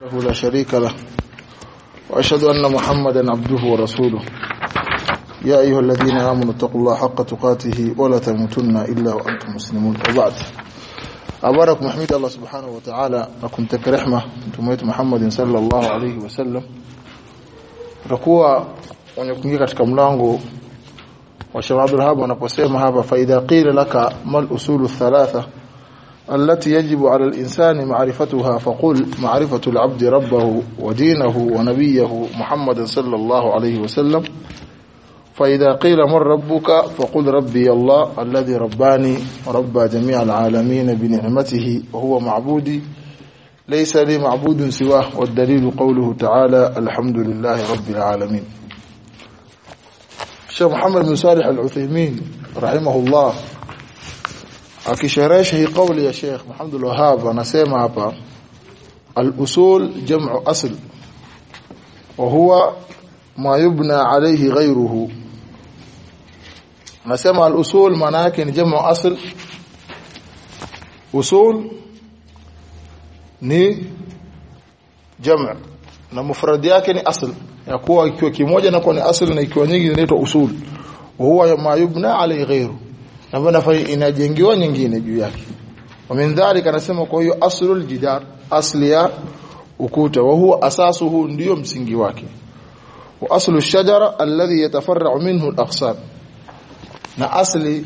لا شريك له وأشهد أن محمدا عبده ورسوله. يا أيها الذين آمنوا اتقوا الله حق تقاته ولا تموتن إلا وأنتم مسلمون. وبعد. أبارك محمد الله سبحانه وتعالى. لكم تكرحمة تميت محمد صلى الله عليه وسلم. wenye kuingia katika mlango wa Sheikh Abdul Wahhab anaposema hapa faida qila laka mal usulu thalatha. التي يجب على الإنسان معرفتها فقل معرفة العبد ربه ودينه ونبيه محمد صلى الله عليه وسلم. فإذا قيل من ربك؟ فقل ربي الله الذي رباني وربى جميع العالمين بنعمته وهو معبودي. ليس لي معبود سواه والدليل قوله تعالى الحمد لله رب العالمين. الشيخ محمد بن صالح العثيمين رحمه الله akisherehesha hii kauli ya Sheikh Muhammad al-Wahhab anasema hapa al-usul jam'u asl wa huwa ma yubna alayhi ghayruhu. Anasema al-usul maana yake ni jam'u asl. Usul ni jam' na mufrad yake ni asl. Ya kuwa ikiwa kimoja na kwa ni asl na ikiwa nyingi inaitwa usul. Wa huwa ma yubna alayhi ghayruhu ambayo nafanya inajengewa nyingine juu yake ومن ذلك anasema kwa hiyo aslul jidar asli ya ukuta wa huwa asasuhu ndio msingi wake wa aslu shajara alladhi yatafarra'u minhu al-aqsam na asli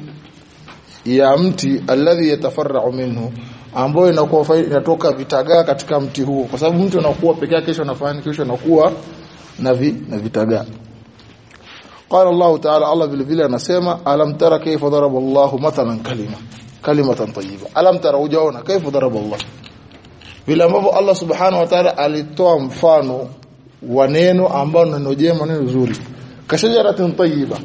ya mti alladhi yatafarra'u minhu ambayo inakuwa inatoka vitagaa katika mti huo kwa sababu mti unakuwa peke yake kesho unafanya kesho unakuwa na vi, na vitagaa قال الله تعالى الله vile vile anasema alam tara kayfa daraba Allah mathalan kalima. Kalimatan tayyiba. Alam tara ujaona kayfa daraba Allah vile ambavyo Allah subhanahu alitoa mfano wa neno ambalo neno jema neno zuri. Kashajaratin tayyiba.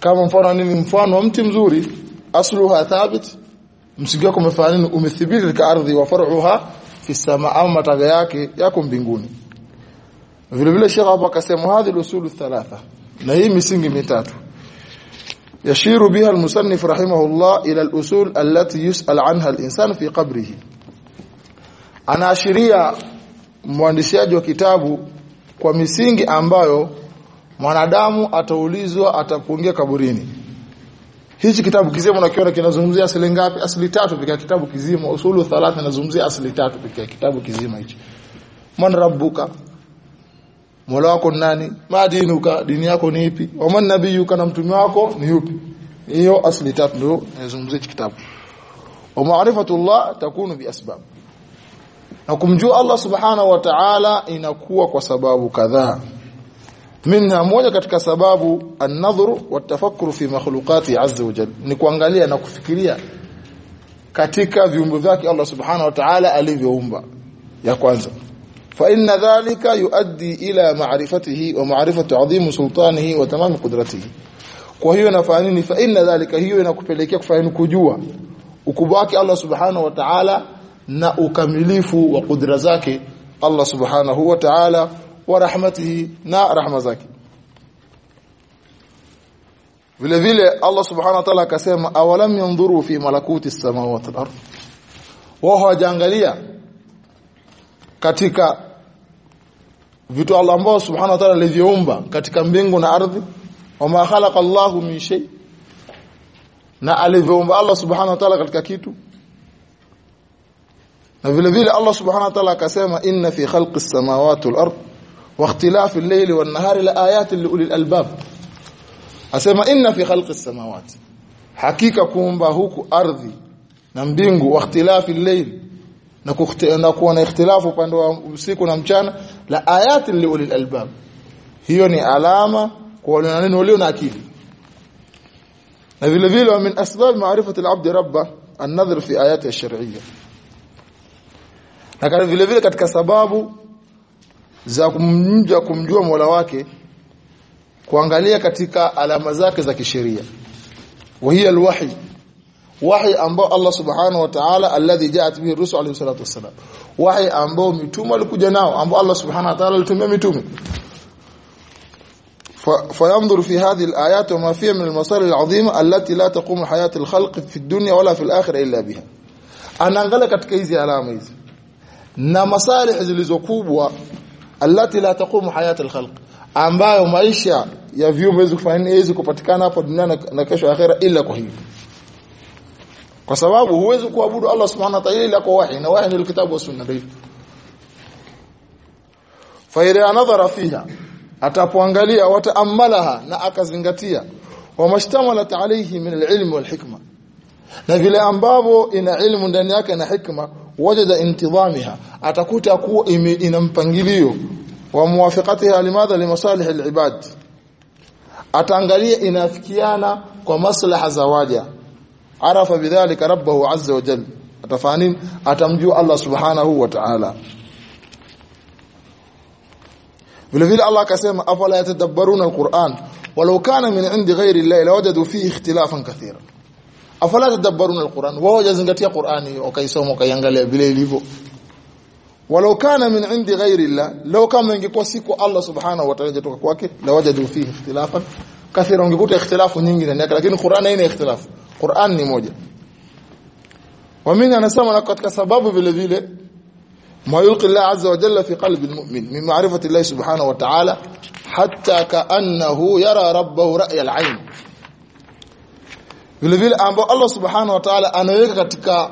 Kama mfano nini mfano wa mti mzuri asluha thabit msingi wake umefanya umethibiti katika ardhi wa faruha fi samaa mataga yake yako mbinguni vile vile shekha hapa akasema hadhi usulu thalatha na hii misingi mitatu. Yashiru biha almusannif rahimahullah ila alusul allati yus'al anha alinsan fi qabrihi. Anaashiria mwandishi wa kitabu kwa misingi ambayo mwanadamu ataulizwa atapoingia kaburini. Hichi kitabu kizima unakiona kinazungumzia asili ngapi? Asili tatu pekee kitabu kizima. Usulu thalatha inazungumzia asili tatu pekee kitabu kizima hichi. Man rabbuka Mola wako nani? Madinuka, dini yako ni ipi? Waman nabiyuka na mtume wako ni yupi? Hiyo asli tatu ndio nazungumzia kitabu. Wa ma'rifatullah takunu bi asbab. Na kumjua Allah subhanahu wa ta'ala inakuwa kwa sababu kadhaa. Minha moja katika sababu an-nadhru wa tafakkuru fi makhluqati azza wa jalla. Ni kuangalia na kufikiria katika viumbe vyake Allah subhanahu wa ta'ala alivyoumba. Ya kwanza fa inna dhalika yuaddi ila ma'rifatihi wa ma'rifatu adhim sultanihi wa tamam kwa hiyo inafanya nini? Fa inna dhalika hiyo inakupelekea kufahamu kujua ukubwa wake Allah subhanahu wa ta'ala na ukamilifu wa kudra zake Allah subhanahu wa ta'ala wa rahmatihi na rahma zake. Vile vile Allah subhanahu wa ta'ala akasema awalam yanzuru fi malakuti samawati wal ardh wao hawajaangalia katika vitu Allah ambao subhanahu wa ta'ala alivyoumba katika mbingu na ardhi. Wama khalaqa Allahu min shay. Na alivyoumba Allah subhanahu wa ta'ala katika kitu. Na vile vile Allah subhanahu wa ta'ala akasema inna fi khalqis samawati wal ard wa ikhtilafi al-layli wan nahari la ayatin li ulil albab. Asema inna fi khalqis samawati. Hakika kuumba huku ardhi na mbingu wa ikhtilafi al-layli na kuona ikhtilafu upande wa usiku na mchana la ayati liulil albab. Hiyo ni alama kwa wale neno walio na akili. Na vile vile min asbab ma'rifati al-abd rabba an-nadhr fi ayati ash-shar'iyya. Na vile vile katika sababu za kumjua kumjua Mola wake kuangalia katika alama zake za kisheria. Wa hiya al-wahy. Wahi ambao Allah subhanahu wa ta'ala alladhi ja'at bihi rusul alayhi salatu wassalam wahi ambao mitume walikuja nao ambao Allah subhanahu wa ta'ala alitumia mitume فينظر في هذه الآيات وما فيها من المصالح العظيمة التي لا تقوم حياة الخلق في الدنيا ولا في الآخرة إلا بها anaangalia katika hizi alama hizi na masalih zilizokubwa allati la taqumu hayat alkhalq ambayo maisha ya viumbe hizo kufanya hizi kupatikana hapo duniani na kesho akhera ila kwa hivyo kwa sababu huwezi kuabudu Allah subhanahu wa ta'ala ila kwa wahi na wahi ni kitabu wa sunna ndio. Fa ila nadhara fiha atapoangalia wataamalaha na akazingatia. Wa mashtamala alayhi min alilm walhikma na vile ambavyo ina ilmu ndani yake na hikma wajada intidhamiha atakuta kuwa ina mpangilio. Wa muwafiqatiha limadha limasalih alibad ataangalia inafikiana kwa maslaha za waja arafa bidhalika rabbahu azza wa jalla atafahamu atamjua Allah subhanahu wa ta'ala. Vile vile Allah akasema afala yatadabbaruna alquran? Walau kana min indi ghairi llahi lawajadu fihi ikhtilafan kathira. Afala yatadabbaruna alquran? Wao wajazingatia qurani wakaisoma wakaiangalia vile ilivyo. Walau kana min indi ghairi llah law kama ingekuwa siku Allah subhanahu wa ta'ala kutoka kwake lawajadu fihi ikhtilafan kathira. Ungekuta ikhtilafu nyingi ndani yake lakini qurani haina ikhtilafu qurani ni moja wamini anasema na katika sababu vile vile ما يلقي الله عز وجل في قلب المؤمن من معرفة الله سبحانه وتعالى حتى كأنه يرى ربه رأي العين vile vile ambao Allah subhanahu wa ta'ala anaweka katika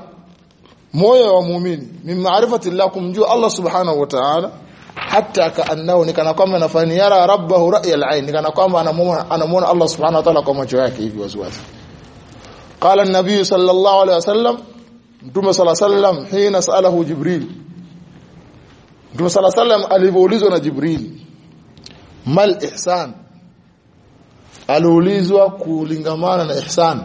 moyo wa muumini min maarifati Allah kumjua Allah subhanahu wa ta'ala hatta kaannahu ni kana kwamba anafanya yara rabbahu ra'ya al-ain ni kana kwamba anamuona anamuona Allah subhanahu wa ta'ala kwa macho yake hivi waziwazi qala an-nabiy sallallahu alayhi wasallam mtume sallallahu alayhi wasallam hina sa'alahu jibril Mtume sala sallam alivyoulizwa na Jibril mal ihsan aliulizwa kulingamana na ihsan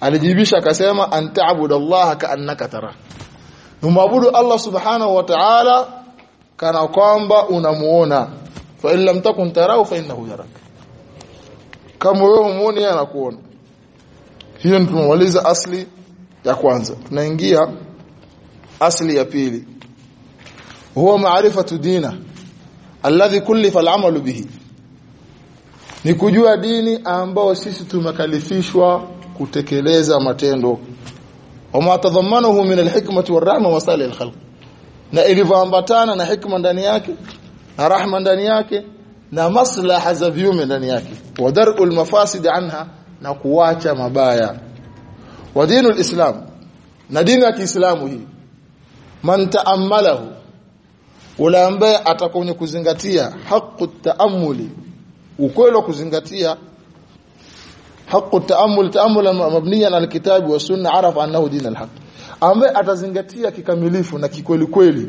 alijibisha akasema antaabudu Allah kaannaka tara umwabudu Allah subhanahu wa ta'ala kana kwamba unamuona fa in lam takun tarahu fa innahu yarak kama wewe umuone anakuona hiyo tumemaliza asli ya kwanza. Tunaingia asli ya pili. Huwa maarifatu dina alladhi kullifa al'amalu bihi. Ni kujua dini ambao sisi tumekalifishwa kutekeleza matendo. Wama tadhammanahu min alhikmati warahma wa salih alkhalq. Na ilivyoambatana na hikma ndani yake na rahma ndani yake na maslaha za viume ndani yake. Wa dar'u mafasid anha na kuwacha mabaya. Wa dinul alislam na dini ya Kiislamu hii man taammalahu ule ambaye atakwenye kuzingatia haqu taamuli ukweli wa kuzingatia haqu taamul taamula mabniya na alkitabu wa sunna arafa annahu din alhaq ambaye atazingatia kikamilifu na kikweli kweli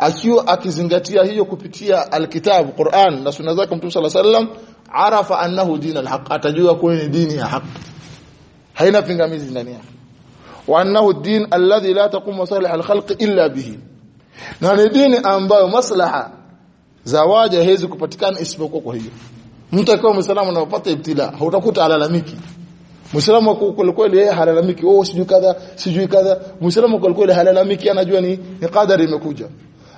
akiwa akizingatia hiyo kupitia alkitabu Qur'an na sunna zake Mtume sallallahu alaihi wasallam arafa annahu din alhaq atajua kuwa ni dini ya haq haina pingamizi ndani yake. Wa annahu din alladhi la taqumu masalih alkhalq illa bihi. Na ni dini ambayo maslaha za waja hizi kupatikana isipokuwa kwa hiyo. Mtu akiwa muislamu anapata ibtila hautakuta alalamiki muislamu kwa kweli yeye halalamiki. Oh sijui kadha sijui kadha. Muislamu kwa kweli halalamiki anajua ni, ni kadari imekuja.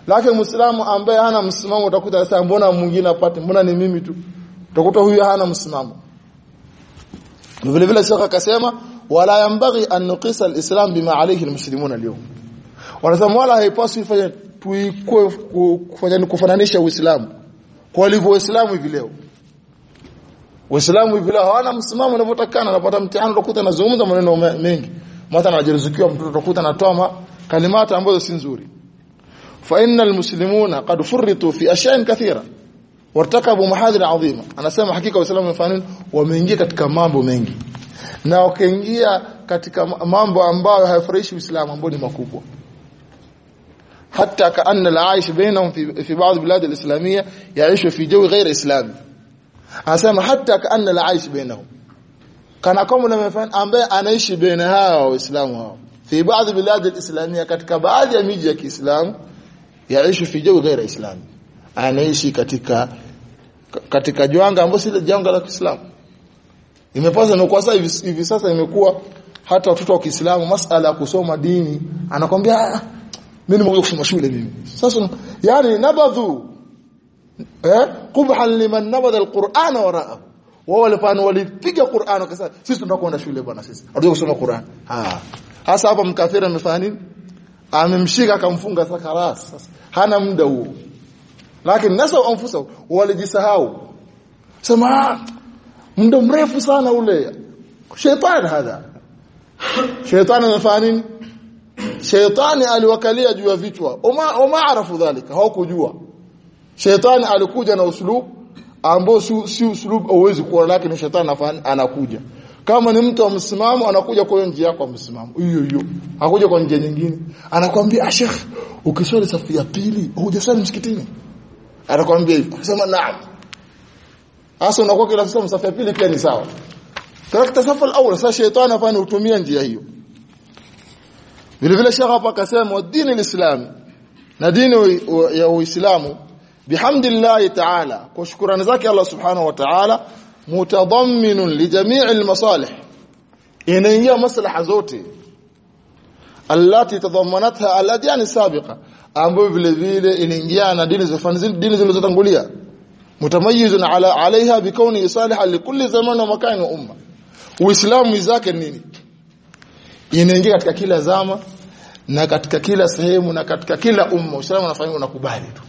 Lakini muislamu ambaye hana msimamo utakuta sasa mbona mwingine apate mbona ni mimi tu utakuta huyu hana msimamo. Vile vile shaka akasema wala yambaghi an nuqisa alislam bima alayhi almuslimuna alyawm. Wanasema wala haipaswi fanya tuikwe kufanya kufananisha Uislamu kwa walivyo Uislamu hivi leo. Uislamu hivi leo hawana msimamo unavyotakana unapata mtihani utakuta anazungumza maneno mengi. Mathalan anajeruzukiwa mtoto utakuta anatoa kalimata ambazo si nzuri. Fa innal muslimuna qad furritu fi ashyan kathira wartakabu mahadhir adhima anasema hakika Uislamu umefanya wameingia katika mambo mengi na wakaingia katika mambo ambayo hayafurahishi Uislamu ambayo ni makubwa حتى كأن العايش بينهم في في بعض البلاد الإسلامية يعيش في جو غير إسلامي anasema hata kaanna la aishi bainahum kana kama unamefanya ambaye anaishi baina hao waislamu hao fi baadhi bilad alislamia katika baadhi ya miji ya Kiislamu yaishi fi jawi ghaira islami anaishi katika katika janga ambalo si janga la Kiislamu. Imepasa na kwa sasa hivi sasa imekuwa hata watoto wa Kiislamu masala ya kusoma dini anakwambia mimi nimekuja kusoma shule mimi. Sasa yani nabadhu eh qubhan liman nabadha alquran waraa. Wao walifanya walipiga Qur'an wakasema sisi tunataka kwenda shule bwana sisi hatuja kusoma Qur'an. Ah hasa hapa mkafiri amefanya nini? Amemshika akamfunga sakaras sasa hana muda huo lakini nasa anfusa walijisahau. Sema muda mrefu sana ule. Shetani hadha. Shetani anafanya shetani aliwakalia juu ya vichwa. Uma arafu dhalika hawakujua. Shetani alikuja na uslub ambao si, si uslub hauwezi kuwa lakini shetani anakuja. Kama ni mtu wa msimamo anakuja kwa njia yako ya msimamo. Hiyo hiyo. Hakuja kwa njia nyingine. Anakuambia ah sheikh ukiswali safu ya pili hujaswali msikitini anakuambia hivyo sema naam. Hasa unakuwa kila siku msafi pili pia ni sawa. Tarakta safa al-awwal sasa shetani afanye utumia njia hiyo. Vile vile shekha hapa akasema dini lislami na dini ya uislamu bihamdillah ta'ala kwa shukrani zake Allah subhanahu wa ta'ala mutadammin li jami' al-masalih. Inaingia maslaha zote allati tadhammanatha aladyan sabiqa ambayo vile vile inaingia na dini zifani dini zilizotangulia. Mutamayyizun ala alaiha bikauni salihan likulli zaman wa makan wa umma. Uislamu zake nini? Inaingia katika kila zama na katika kila sehemu na katika kila umma. Uislamu unafanya unakubali tu.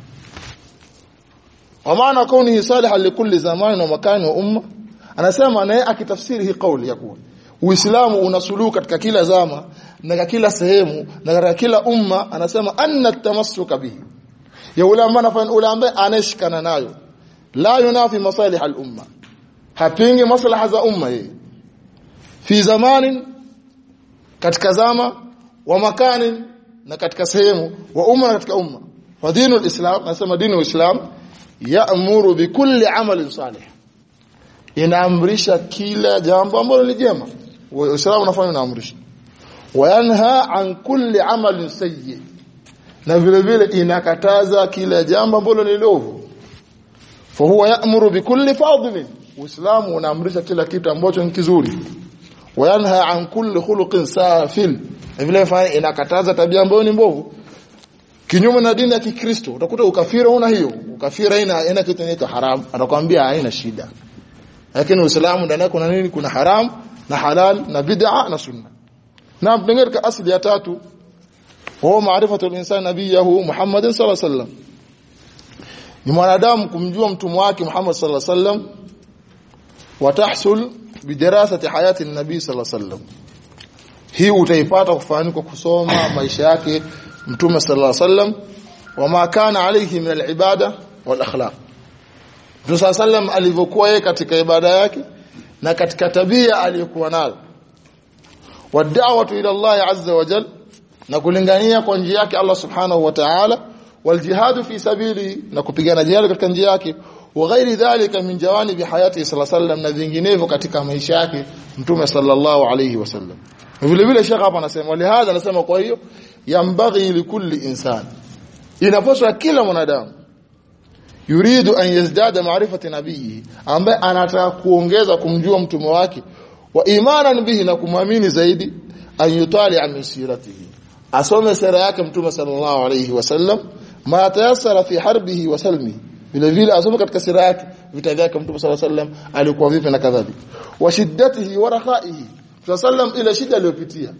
Maana kauni salih likulli zaman wa makan wa umma. Anasema naye akitafsiri hii kauli ya kuwa uislamu unasuluhu katika kila zama na kila sehemu na kila umma anasema anna tamassuka bihi. Ya ule ambaye anafanya ule ambaye anashikana nayo. La yunafi masalih al umma hapingi maslaha za umma yeye. Fi zamanin katika zama wa makani na katika sehemu wa umma na katika umma. Wa dinu alislam nasema dini islam ya'muru bi kulli amalin salih. Inaamrisha kila jambo ambalo ni jema. Uislamu unafanya unaamrisha wa yanha an kulli amalin sayyi. Na vile vile inakataza kila jambo ambalo ni lovu. Fa huwa ya'muru bi kulli fadlin. Uislamu unaamrisha kila kitu ambacho ni kizuri. Wayanha an kulli khuluqin safil. Vile vile inakataza tabia ambayo ni mbovu. Kinyume na dini ya Kikristo utakuta ukafira una hiyo. Ukafira ina ina kitu inaitwa haram. Anakuambia haina shida. Lakini uislamu ndani yake kuna nini? Kuna haram na halal na bid'a na sunna na tungereka asili ya tatu huwa maarifatu al-insan nabiyahu Muhammad sallallahu alaihi wasallam. Ni mwanadamu kumjua mtume wake Muhammad sallallahu alaihi wasallam watahsul bidirasati hayati nabii sallallahu alaihi wasallam. Hii utaipata kufahamu kwa kusoma maisha yake mtume sallallahu alaihi wasallam wama kana alayhi min alibada wal akhlaq. Mtume sallallahu alaihi wasallam alivyokuwa katika ibada yake na katika tabia aliyokuwa nayo wa da'watu ila Allah azza wa jal na kulingania kwa njia yake Allah subhanahu wa ta'ala. Wal jihadu fi sabili na kupigana jihad katika njia yake. Wa ghairi dhalika min jawanibi hayati sallallahu alayhi wasallam na vinginevyo katika maisha yake mtume sallallahu alayhi wasallam vile vile shekha hapa anasema wali hadha anasema kwa hiyo yambaghi likulli insan. Inapaswa kila mwanadamu yuridu an yazdada ma'rifati nabiyhi ambaye anataka kuongeza kumjua mtume wake wa imanan bihi na kumwamini zaidi an yutali an siratihi. Asome sira yake mtume sallallahu alayhi wasallam ma tayassara fi harbihi wa salmihi. Vile vile asome katika sira yake vita vyake mtume sallallahu alayhi wasallam alikuwa vipi na kadhalika. Wa shiddatihi wa rakhaihi. Sallam ile shida aliyopitia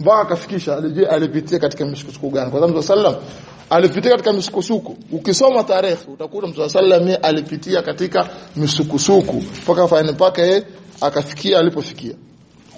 mpaka akafikisha alipitia katika misukosuko gani. Kwa sababu sallam alipitia katika misukusuku. ukisoma tarehe utakuta mtume sallam alipitia katika misukusuku mpaka faini mpaka yeye akafikia alipofikia.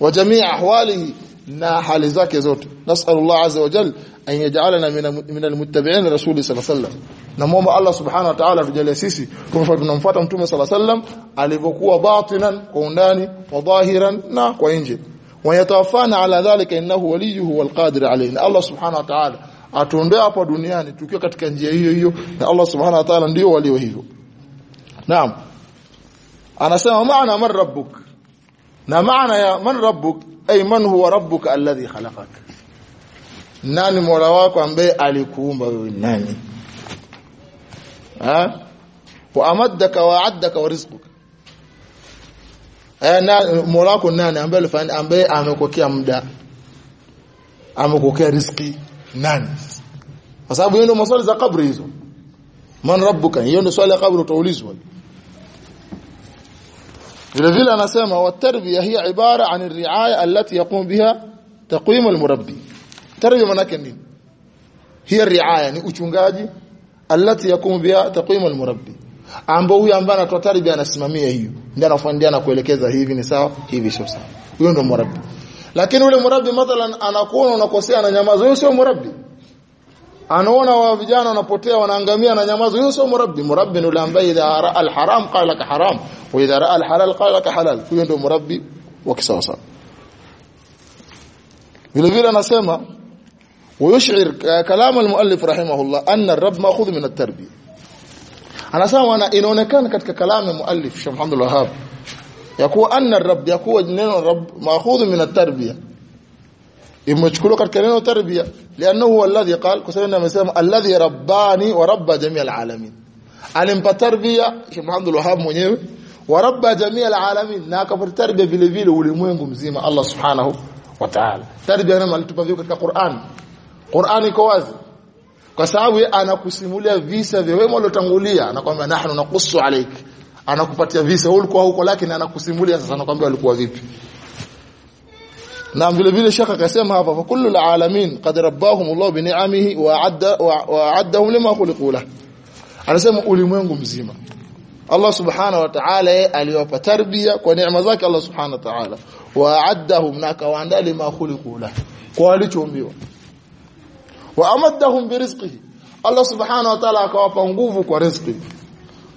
Wa jamii ahwalihi na hali zake zote. Nasallallahu azza wa jalla an yaj'alana min almuttabi'in rasuli sallallahu alayhi wasallam. Namuomba Allah subhanahu wa ta'ala tujalie sisi kwa tunamfuata mtume sallallahu alayhi wasallam alivyokuwa batinan kwa undani wa dhahiran na kwa nje. Wayatawafana ala dhalika innahu waliyuhu walqadir alayhi. Allah subhanahu wa ta'ala atuondoe hapa duniani tukiwa katika njia hiyo hiyo na Allah subhanahu wa ta'ala ndio walio hivyo. Naam. Anasema maana man rabbuk? Na maana ya man rabbuk ay man huwa rabbuka alladhi khalaqak? Nani mola wako ambaye alikuumba wewe? Nani? Ha? Wa amaddaka wa addaka wa rizquka. Eh na mola wako nani ambaye ambaye amekokea muda? Amekokea riziki nani? Kwa sababu hiyo ndio maswali za kabri hizo. Man rabbuka hiyo ndio swali ya kabri utaulizwa. Vile vile anasema wa tarbiya hiya ibara an ar-ri'aya allati yaqum biha taqwim al-murabbi. Tarbiya manake nini hiya riaya ni uchungaji allati yakumu biha taqwim almurabbi. Ambao huyu ambaye anatoa tarbia anasimamia hiyo ndio anafundiana kuelekeza hivi ni sawa hivi sio sawa. Huyo ndio murabbi lakini ule murabbi mathalan anakuona unakosea na nyamaza huyo sio murabbi anaona wa vijana wanapotea wanaangamia na nyamaza huyo sio murabbi murabbi ni yule ambaye idha raa alharam qala laka haram wa idha raa alhalal qala laka halal huyo ndo murabbi wa kisawa sawa vile vile anasema ويشعر كلام المؤلف رحمه الله أن الرب مأخوذ من التربية anasema ana inaonekana katika kalamu ya muallif Sheikh Muhammad al-Wahhab yakuwa anna ar-rabb yakuwa neno rabb maakhudhu min at-tarbiya. Imechukuliwa katika neno tarbiya lianahu huwa alladhi qala kwa sababu amesema alladhi rabbani wa rabba jami' al-alamin alimpa tarbiya Sheikh Muhammad al-Wahhab mwenyewe wa rabba jami' al-alamin na akapata tarbiya vile vile ulimwengu mzima Allah subhanahu wa ta'ala. Tarbiya neno alitupa vile katika Qur'an. Qur'an iko wazi. Kwa sababu anakusimulia visa vya wema waliotangulia anakwambia nahnu naqussu alayk anakupatia visa wewe ulikuwa huko lakini anakusimulia sasa anakuambia alikuwa vipi. Na vile vile shaka akasema hapa fa kullu alalamin qad rabbahum Allah bi ni'amihi wa adda wa addahum lima khuliqu anasema ulimwengu mzima. Allah subhanahu wa ta'ala aliwapa tarbia kwa neema zake Allah subhanahu wa ta'ala. Wa addahum na kawaandaa lima khuliqu kwa walichoombiwa wa amaddahum birizqihi Allah subhanahu wa ta'ala akawapa nguvu kwa riziki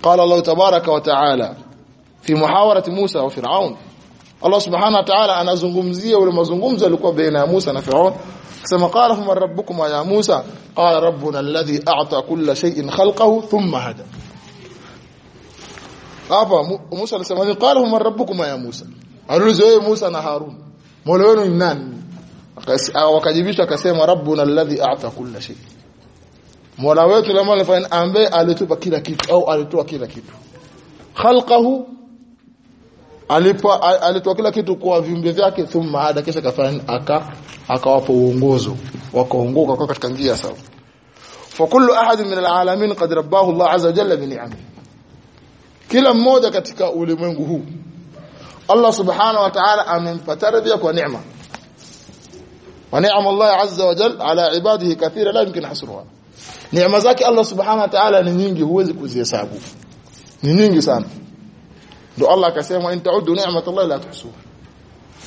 قال الله تبارك وتعالى في محاورة موسى وفرعون. الله سبحانه وتعالى أنا زنغمزية ولما زنغمزي لكوا بين موسى وفرعون سما قال هم ربكم يا موسى؟ قال ربنا الذي أعطى كل شيء خلقه ثم هدى. أبا موسى لسماني قال هم ربكم يا موسى؟ قالوا زي موسى نهارون مولوين نان؟ وكجبش كسيما ربنا الذي أعطى كل شيء. Mola wetu la mala ambe alitupa kila kitu au alitoa kila kitu. Khalqahu alipa alitoa kila kitu kwa viumbe vyake thumma hada kisha kafanya aka akawapo uongozo wakaongoka kwa katika njia sawa. Fa kullu ahad min alalamin qad rabbahu Allah azza wa jalla bi ni'am. kila mmoja katika ulimwengu huu Allah subhanahu wa ta'ala amempa radhi kwa neema wa ni'am Allah azza wa jalla ala ibadihi kathira la yumkin hasruha neema zake Allah subhanahu wa ta'ala ni nyingi huwezi kuzihesabu. Ni nyingi sana. Ndio Allah akasema in ta'uddu ni'matallahi la tuhsuha.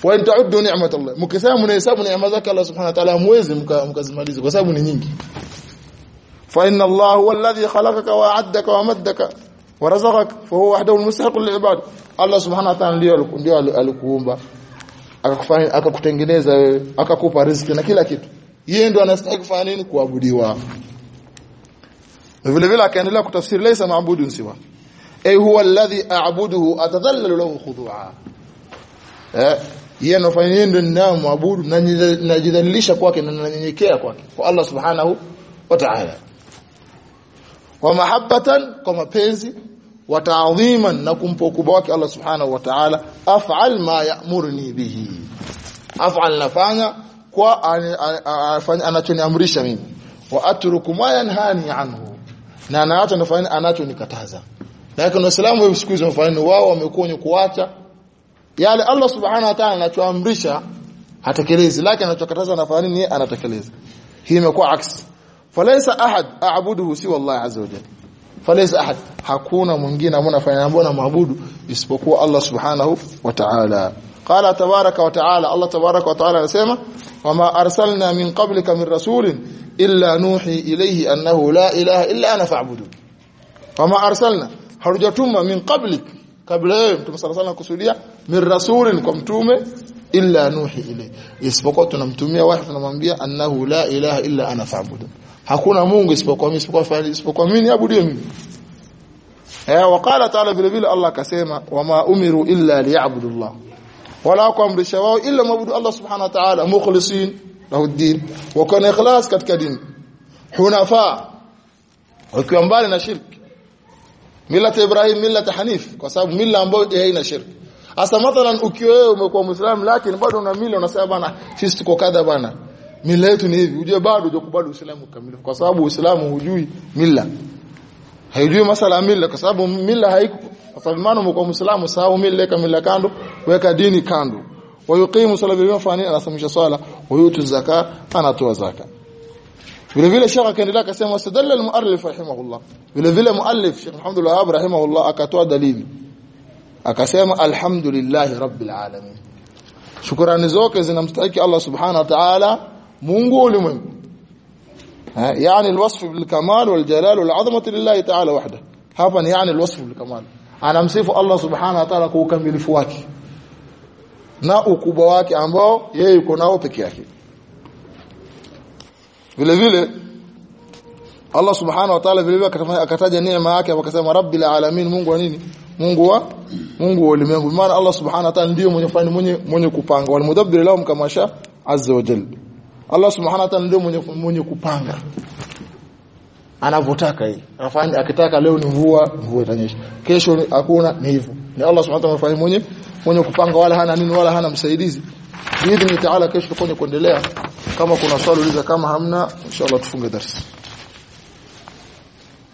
Wa in ta'uddu ni'matallahi. Mkisema mnahesabu neema zake Allah subhanahu wa ta'ala hamwezi mkazimaliza kwa sababu ni nyingi. Fa inna Allah huwa alladhi khalaqaka wa 'addaka wa maddaka wa razaqaka fa huwa wahdahu almustahiq lil'ibad. Allah subhanahu wa ta'ala ndio ndio alikuumba akakufanya akakutengeneza wewe akakupa riziki na kila kitu. Yeye ndo anastahili kufanya nini? Kuabudiwa vile vile akaendelea kutafsiri laysa maabudu siwa ay huwa alladhi a'buduhu atadhallalu lahu khudu'a eh yeye anafanya yeye ndo ninayemwabudu na najidhalilisha kwake na nanyenyekea kwake kwa Allah subhanahu wa ta'ala wa mahabbatan kwa mapenzi wa ta'dhiman na kumpa wake Allah subhanahu wa ta'ala af'al ma ya'muruni bihi af'al nafanya kwa anachoniamrisha mimi wa atruku ma yanhani anhu na anaacha anafanya anachonikataza lakini waislamu wao siku hizo wao wamekuwa ni kuacha yale Allah subhanahu wa ta'ala anachoamrisha hatekelezi lakini anachokataza anafanya nini? Anatekeleza. Hii imekuwa aksi falaisa ahad a'buduhu si wallahi azza wa jalla. Falaysa ahad. Hakuna mwingine ambaye anafanya mbona maabudu isipokuwa Allah subhanahu wa ta'ala قال تبارك وتعالى الله تبارك وتعالى يسمى وما أرسلنا من قبلك من رسول إلا نوحي إليه أنه لا إله إلا أنا فاعبدو وما أرسلنا هرجتم من قبلك قبل أنتم سرسلنا كسولية من رسول كمتوم إلا نوحي إليه. يسبقوا تنمتمي واحد نمبيا أنه لا إله إلا أنا فاعبدو hakuna mungu isipokuwa mimi isipokuwa fali isipokuwa mimi niabudie mimi eh waqala taala bilabil allah kasema wama umiru illa liya'budu wala kuamrisha wao illa mabudu Allah subhanahu wa ta'ala mukhlisin lahu din. Wa kana ikhlas katika dini. Hunafa wakiwa mbali na shirki millati Ibrahim millati Hanif kwa sababu mila ambayo haina shirki hasa mathalan ukiwa wewe umekuwa muislamu lakini bado una mila unasema bana sisi tuko kadha bana. Mila yetu ni hivi ujue bado hujakubali uislamu kamilifu. Kwa sababu uislamu hujui mila haijui masala mila kwa sababu mila haiko kwa sababu maana umekuwa muislamu sahau mila kamila kando weka dini kando. Wayuqimu sala bil mafani anasamisha swala wayutu zaka anatoa zaka. Vile vile shekha kaendelea akasema wastadalla al-muallif rahimahullah. Vile vile muallif Sheikh Muhammad rahimahullah akatoa dalili. Akasema alhamdulillah rabbil alamin. Shukrani zote zinamstahiki Allah subhanahu wa ta'ala Mungu ulimwengu يعني الوصف بالكمال والجلال والعظمه لله تعالى وحده hapa ni yani alwasf bilkamal anamsifu Allah subhanahu wa ta'ala kwa ukamilifu wake na ukubwa wake ambao yeye yuko nao peke yake vile vile Allah subhanahu wa ta'ala vile vile akataja neema yake akasema rabbil alamin Mungu wa nini Mungu wa Mungu wa ulimwengu maana Allah subhanahu wa ta'ala ndio mwenye mwenye mwenye kupanga wal mudabbir lahum kama sha azza wa jalla Allah subhanahu wa ta'ala ndio mwenye mwenye kupanga anavyotaka yeye afanye akitaka leo ni mvua mvua itanyesha kesho hakuna ni hivyo ni Allah subhanahu wa ta'ala afanye mwenye mwenye kupanga wala hana nini wala hana msaidizi biidhni ta'ala kesho tufanye kuendelea kama kuna swali uliza kama hamna inshallah tufunge darasa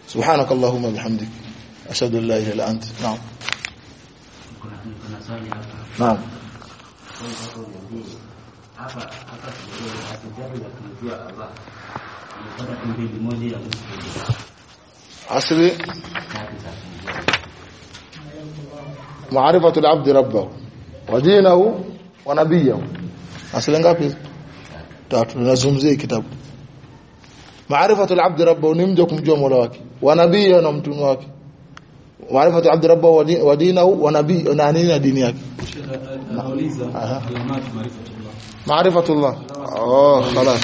سبحانك اللهم وبحمدك اشهد ان لا اله الا انت نعم نعم hapa hapa atijari ya kumjua Allah. Amepata tumbili moja ya Muislamu asli. Maarifatu alabd rabbahu. Wa dinahu wa nabiyahu. Asli ngapi? Tatu. Tunazungumzia kitabu. Maarifatu alabd rabbahu ni mja kumjua Mola wake. Wa nabiyahu na mtume wake. Maarifatu alabd rabbahu wa dinahu wa nabiyahu. Na nini na dini yake? Eh, eh, nauliza. Alamat maarifatu maarifatullah oh خلاص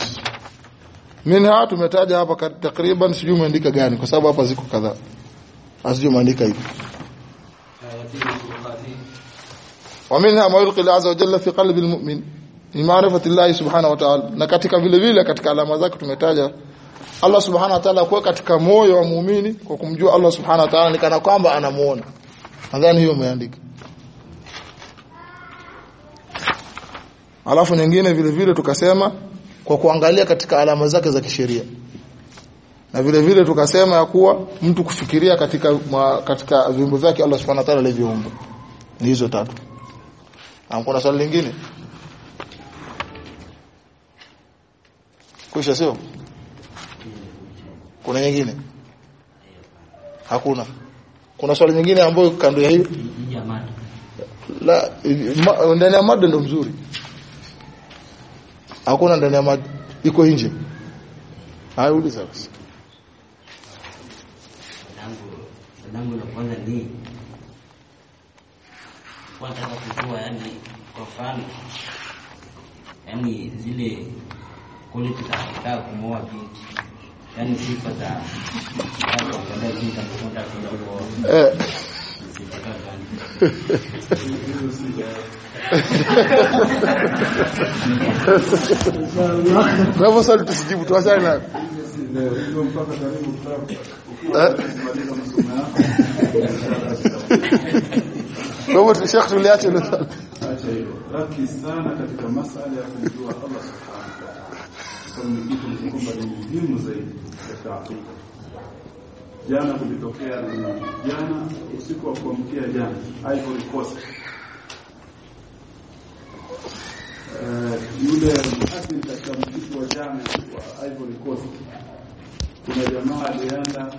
minha tumetaja hapa kat- takriban sijui umeandika gani kwa sababu hapa ziko kadhaa asijui umeandika hivi ومنها ما يلقي الله عز وجل في قلب المؤمن ni maarifati Allah subhanahu wa ta'ala na katika vile vile katika alama zake tumetaja Allah subhanahu wa ta'ala kwa katika moyo wa muumini kwa kumjua Allah subhanahu wa ta'ala ni kana kwamba anamuona nadhani hiyo umeandika Alafu nyingine vile vile tukasema kwa kuangalia katika alama zake za kisheria na vile vile tukasema ya kuwa mtu kufikiria katika ma, katika viumbe vyake Allah subhanahu wa ta'ala alivyoumba ni hizo tatu kuna swali lingine Kusha sio? Kuna nyingine? Hakuna. Kuna swali nyingine ambayo kando ya hiyo? La ndani ya mada ndo mzuri. Hakuna ndani ya maji Iko nje. Hayo uliza basi. langu langu la kwanza ni nataka kujua yani kwa mfano yani zile quality za kutaka kumwoa binti yani sifa za kwa kuangalia binti kuoa Eh. zitaka gani Kwa swali tusijibu tuachane Eh? yako Kwa hivyo Sheikh tuliache hilo swali. acha hilo raki sana katika masala ya kumjua Allah subhanahu wa ta'ala jana kulitokea na jana usiku wa kuamkia jana Ivory Coast. Uh, yule muhasini katika msitu wa jana wa Ivory Coast kuna jamaa alienda